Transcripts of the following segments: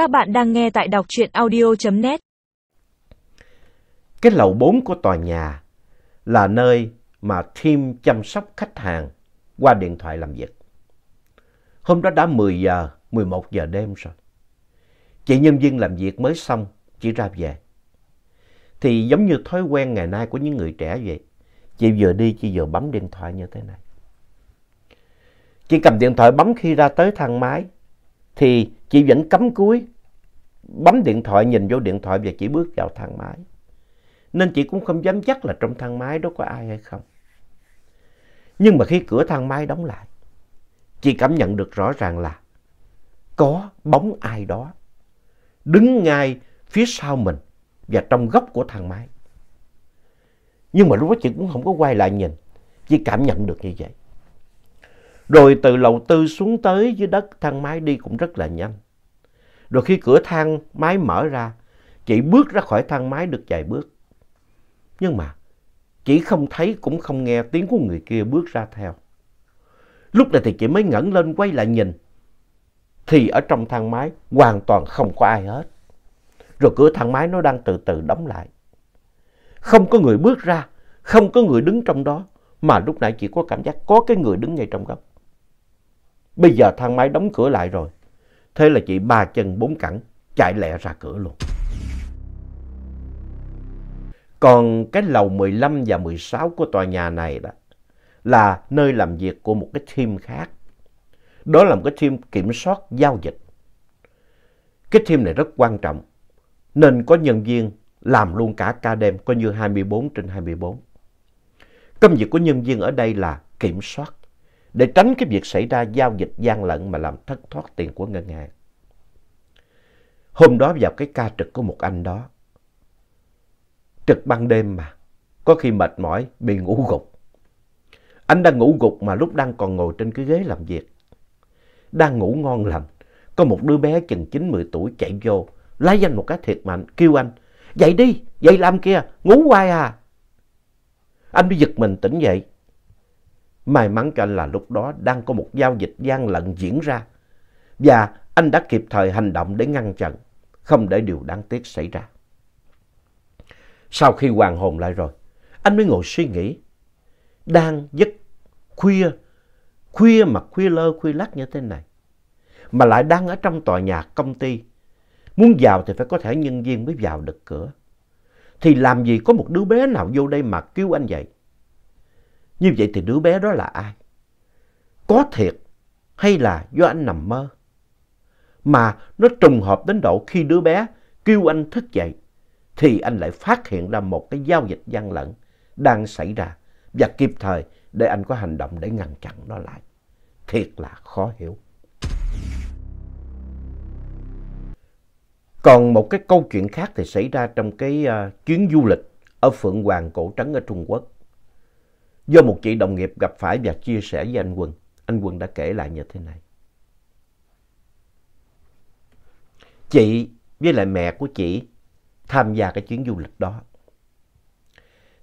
Các bạn đang nghe tại đọc truyện audio.net. Cái lầu 4 của tòa nhà là nơi mà Tim chăm sóc khách hàng qua điện thoại làm việc. Hôm đó đã 10 giờ, 11 giờ đêm rồi. Chị nhân viên làm việc mới xong, chỉ ra về. Thì giống như thói quen ngày nay của những người trẻ vậy. Chị vừa đi, chị vừa bấm điện thoại như thế này. Chị cầm điện thoại bấm khi ra tới thang máy. Thì chị vẫn cắm cúi, bấm điện thoại, nhìn vô điện thoại và chỉ bước vào thang máy. Nên chị cũng không dám chắc là trong thang máy đó có ai hay không. Nhưng mà khi cửa thang máy đóng lại, chị cảm nhận được rõ ràng là có bóng ai đó đứng ngay phía sau mình và trong góc của thang máy. Nhưng mà lúc đó chị cũng không có quay lại nhìn, chỉ cảm nhận được như vậy. Rồi từ lầu tư xuống tới dưới đất thang máy đi cũng rất là nhanh. Rồi khi cửa thang máy mở ra, chị bước ra khỏi thang máy được vài bước. Nhưng mà chị không thấy cũng không nghe tiếng của người kia bước ra theo. Lúc này thì chị mới ngẩng lên quay lại nhìn. Thì ở trong thang máy hoàn toàn không có ai hết. Rồi cửa thang máy nó đang từ từ đóng lại. Không có người bước ra, không có người đứng trong đó. Mà lúc nãy chị có cảm giác có cái người đứng ngay trong góc. Bây giờ thang máy đóng cửa lại rồi. Thế là chị ba chân bốn cẳng chạy lẹ ra cửa luôn. Còn cái lầu 15 và 16 của tòa nhà này đó là nơi làm việc của một cái team khác. Đó là một cái team kiểm soát giao dịch. Cái team này rất quan trọng, nên có nhân viên làm luôn cả ca đêm, coi như 24 trên 24. Công việc của nhân viên ở đây là kiểm soát để tránh cái việc xảy ra giao dịch gian lận mà làm thất thoát tiền của ngân hàng. Hôm đó vào cái ca trực của một anh đó, trực ban đêm mà, có khi mệt mỏi bị ngủ gục. Anh đang ngủ gục mà lúc đang còn ngồi trên cái ghế làm việc. Đang ngủ ngon lành, có một đứa bé chừng 9-10 tuổi chạy vô, lấy danh một cái thiệt mạnh, kêu anh, dậy đi, dậy làm kia, ngủ hoài à. Anh mới giật mình tỉnh dậy, May mắn cho anh là lúc đó đang có một giao dịch gian lận diễn ra và anh đã kịp thời hành động để ngăn chặn, không để điều đáng tiếc xảy ra. Sau khi hoàn hồn lại rồi, anh mới ngồi suy nghĩ. Đang giấc khuya, khuya mà khuya lơ khuya lắc như thế này. Mà lại đang ở trong tòa nhà công ty. Muốn vào thì phải có thể nhân viên mới vào được cửa. Thì làm gì có một đứa bé nào vô đây mà kêu anh vậy? Như vậy thì đứa bé đó là ai? Có thiệt hay là do anh nằm mơ? Mà nó trùng hợp đến độ khi đứa bé kêu anh thức dậy thì anh lại phát hiện ra một cái giao dịch gian lận đang xảy ra và kịp thời để anh có hành động để ngăn chặn nó lại. Thiệt là khó hiểu. Còn một cái câu chuyện khác thì xảy ra trong cái uh, chuyến du lịch ở Phượng Hoàng Cổ Trấn ở Trung Quốc. Do một chị đồng nghiệp gặp phải và chia sẻ với anh Quân, anh Quân đã kể lại như thế này. Chị với lại mẹ của chị tham gia cái chuyến du lịch đó.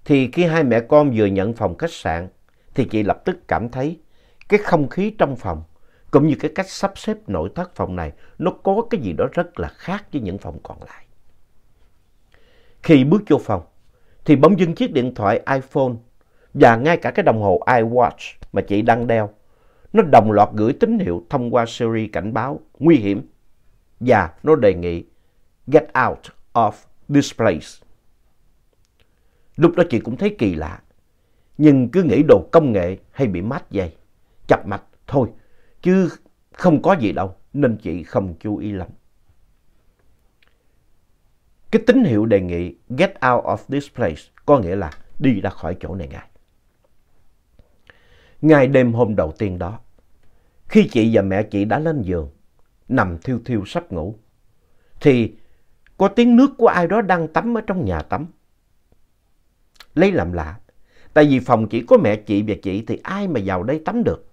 Thì khi hai mẹ con vừa nhận phòng khách sạn thì chị lập tức cảm thấy cái không khí trong phòng cũng như cái cách sắp xếp nội thất phòng này nó có cái gì đó rất là khác với những phòng còn lại. Khi bước vô phòng thì bỗng dưng chiếc điện thoại iPhone và ngay cả cái đồng hồ iWatch mà chị đang đeo, nó đồng loạt gửi tín hiệu thông qua Siri cảnh báo nguy hiểm và nó đề nghị get out of this place. Lúc đó chị cũng thấy kỳ lạ, nhưng cứ nghĩ đồ công nghệ hay bị mát dây, chập mạch thôi, chứ không có gì đâu nên chị không chú ý lắm. Cái tín hiệu đề nghị get out of this place có nghĩa là đi ra khỏi chỗ này ngay. Ngay đêm hôm đầu tiên đó, khi chị và mẹ chị đã lên giường, nằm thiêu thiêu sắp ngủ, thì có tiếng nước của ai đó đang tắm ở trong nhà tắm. Lấy làm lạ, tại vì phòng chỉ có mẹ chị và chị thì ai mà vào đây tắm được.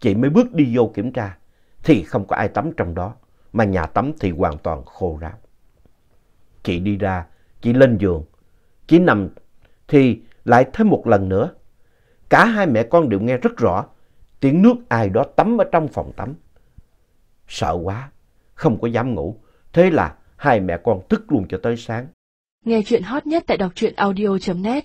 Chị mới bước đi vô kiểm tra, thì không có ai tắm trong đó, mà nhà tắm thì hoàn toàn khô ráo. Chị đi ra, chị lên giường, chị nằm thì lại thêm một lần nữa Cả hai mẹ con đều nghe rất rõ tiếng nước ai đó tắm ở trong phòng tắm. Sợ quá, không có dám ngủ. Thế là hai mẹ con thức luôn cho tới sáng. Nghe chuyện hot nhất tại đọc truyện audio.net